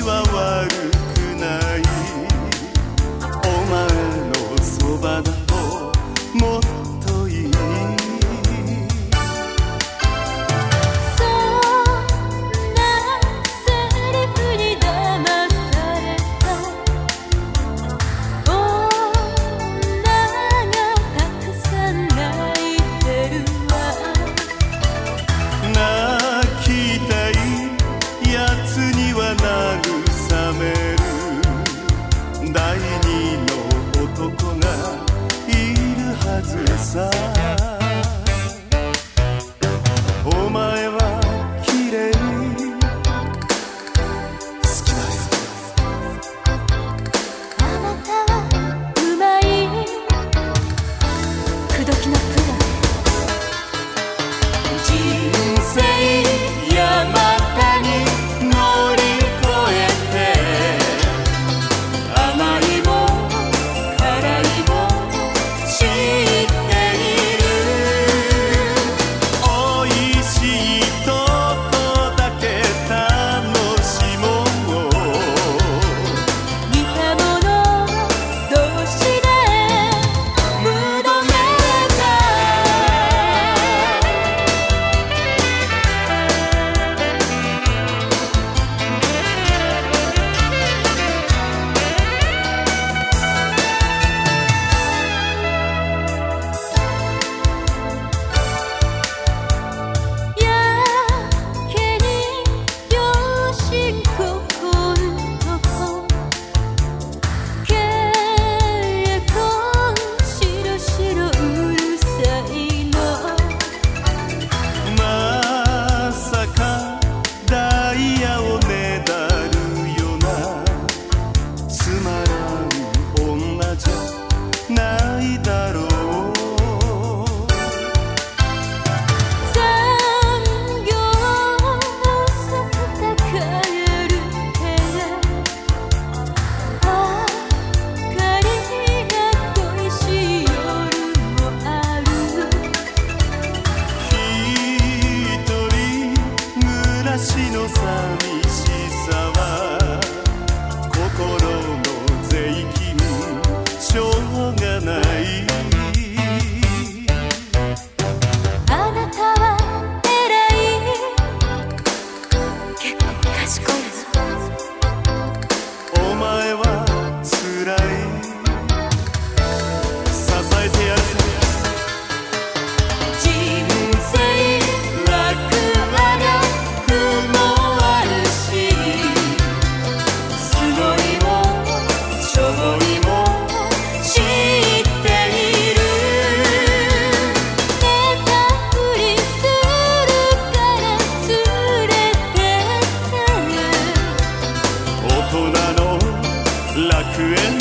わる Sadness. Sadness. là chuyện.